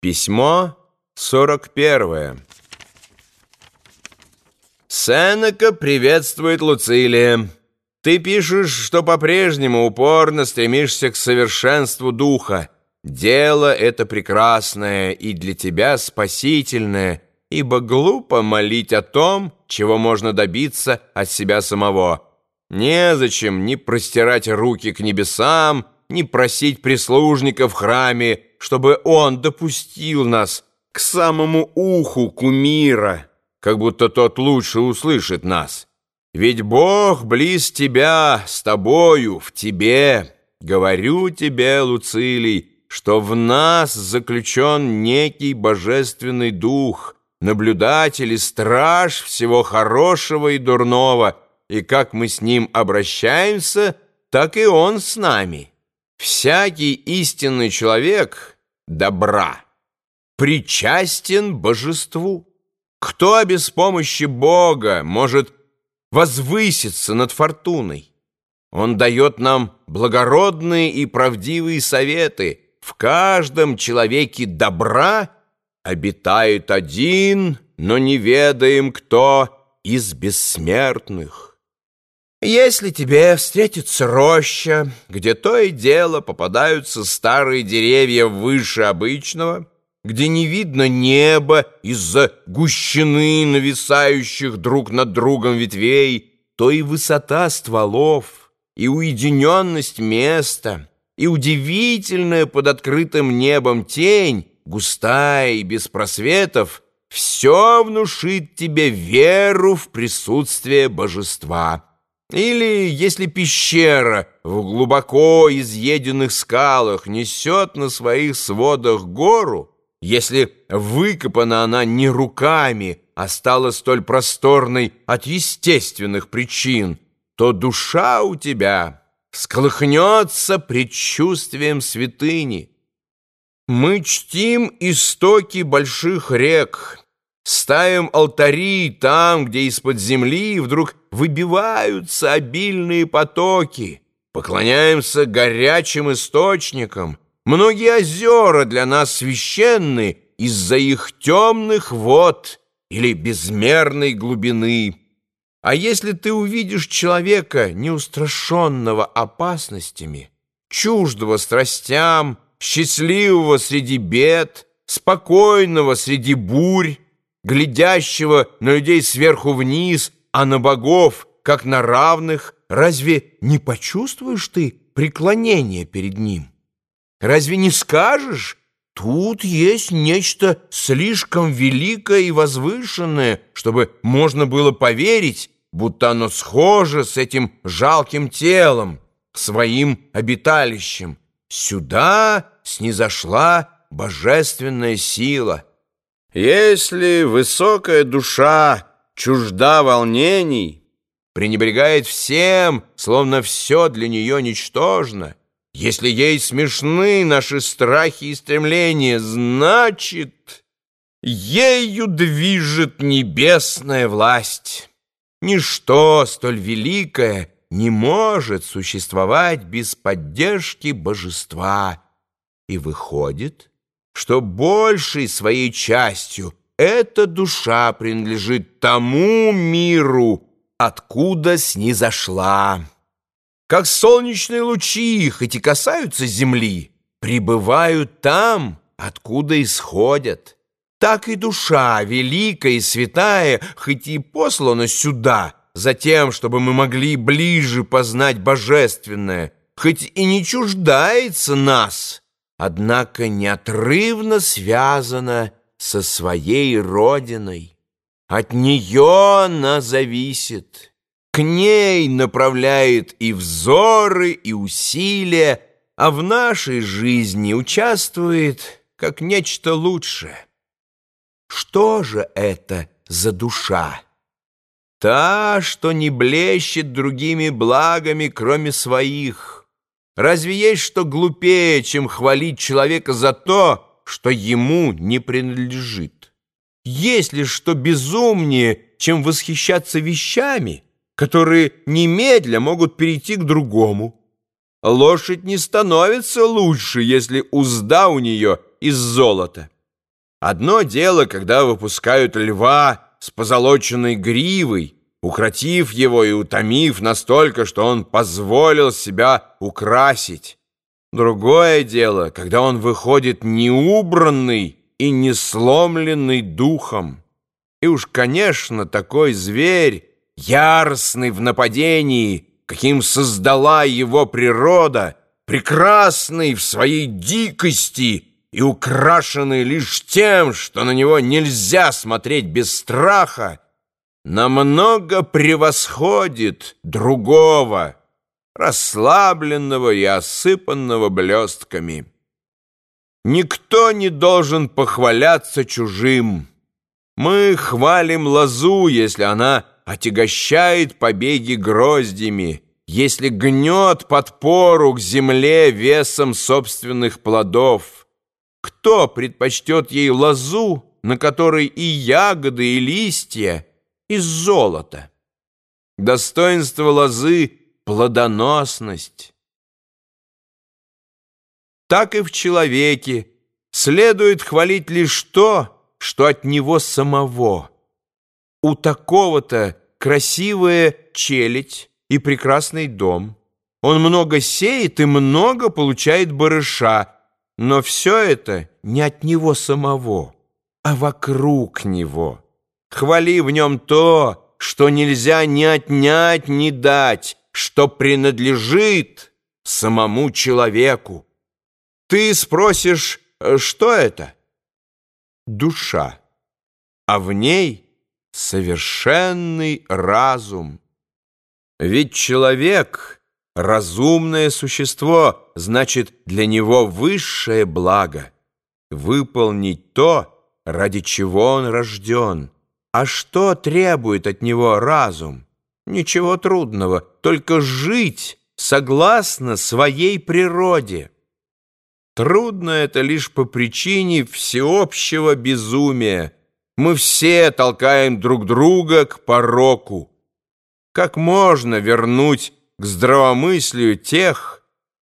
Письмо 41. Сенека приветствует Луцилия. Ты пишешь, что по-прежнему упорно стремишься к совершенству духа. Дело это прекрасное и для тебя спасительное, ибо глупо молить о том, чего можно добиться от себя самого. Незачем ни простирать руки к небесам, ни просить прислужника в храме, чтобы он допустил нас к самому уху кумира, как будто тот лучше услышит нас. Ведь Бог близ тебя, с тобою, в тебе. Говорю тебе, Луцилий, что в нас заключен некий божественный дух, наблюдатель и страж всего хорошего и дурного, и как мы с ним обращаемся, так и он с нами». Всякий истинный человек добра причастен божеству. Кто без помощи Бога может возвыситься над фортуной? Он дает нам благородные и правдивые советы. В каждом человеке добра обитает один, но не ведаем кто из бессмертных. Если тебе встретится роща, где то и дело попадаются старые деревья выше обычного, где не видно неба из-за гущины нависающих друг над другом ветвей, то и высота стволов, и уединенность места, и удивительная под открытым небом тень, густая и без просветов, все внушит тебе веру в присутствие божества». Или если пещера в глубоко изъеденных скалах несет на своих сводах гору, если выкопана она не руками, а стала столь просторной от естественных причин, то душа у тебя сколыхнется предчувствием святыни. Мы чтим истоки больших рек, Ставим алтари там, где из-под земли вдруг выбиваются обильные потоки. Поклоняемся горячим источникам. Многие озера для нас священны из-за их темных вод или безмерной глубины. А если ты увидишь человека, неустрашенного опасностями, чуждого страстям, счастливого среди бед, спокойного среди бурь, глядящего на людей сверху вниз, а на богов, как на равных, разве не почувствуешь ты преклонение перед ним? Разве не скажешь, тут есть нечто слишком великое и возвышенное, чтобы можно было поверить, будто оно схоже с этим жалким телом, своим обиталищем. Сюда снизошла божественная сила — если высокая душа чужда волнений, пренебрегает всем, словно все для нее ничтожно, если ей смешны наши страхи и стремления, значит, ею движет небесная власть. Ничто столь великое не может существовать без поддержки божества. И выходит, что большей своей частью эта душа принадлежит тому миру, откуда снизошла. Как солнечные лучи, хоть и касаются земли, пребывают там, откуда исходят. Так и душа, великая и святая, хоть и послана сюда, за тем, чтобы мы могли ближе познать божественное, хоть и не чуждается нас, однако неотрывно связана со своей родиной. От нее она зависит, к ней направляет и взоры, и усилия, а в нашей жизни участвует как нечто лучшее. Что же это за душа? Та, что не блещет другими благами, кроме своих — Разве есть что глупее, чем хвалить человека за то, что ему не принадлежит? Есть ли что безумнее, чем восхищаться вещами, которые немедля могут перейти к другому? Лошадь не становится лучше, если узда у нее из золота. Одно дело, когда выпускают льва с позолоченной гривой, укротив его и утомив настолько, что он позволил себя украсить. Другое дело, когда он выходит неубранный и не сломленный духом. И уж, конечно, такой зверь, яростный в нападении, каким создала его природа, прекрасный в своей дикости и украшенный лишь тем, что на него нельзя смотреть без страха, намного превосходит другого, расслабленного и осыпанного блестками. Никто не должен похваляться чужим. Мы хвалим лозу, если она отягощает побеги гроздями, если гнет подпору к земле весом собственных плодов. Кто предпочтет ей лозу, на которой и ягоды, и листья, из золота? Достоинство лозы — плодоносность. Так и в человеке следует хвалить лишь то, что от него самого. У такого-то красивая челядь и прекрасный дом. Он много сеет и много получает барыша, но все это не от него самого, а вокруг него. Хвали в нем то, что нельзя ни отнять, ни дать, что принадлежит самому человеку. Ты спросишь, э, что это? Душа, а в ней совершенный разум. Ведь человек — разумное существо, значит, для него высшее благо — выполнить то, ради чего он рожден. А что требует от него разум? Ничего трудного, только жить согласно своей природе. Трудно это лишь по причине всеобщего безумия. Мы все толкаем друг друга к пороку. Как можно вернуть к здравомыслию тех,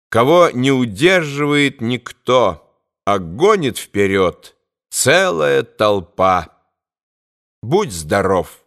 кого не удерживает никто, а гонит вперед целая толпа? Будь здоров!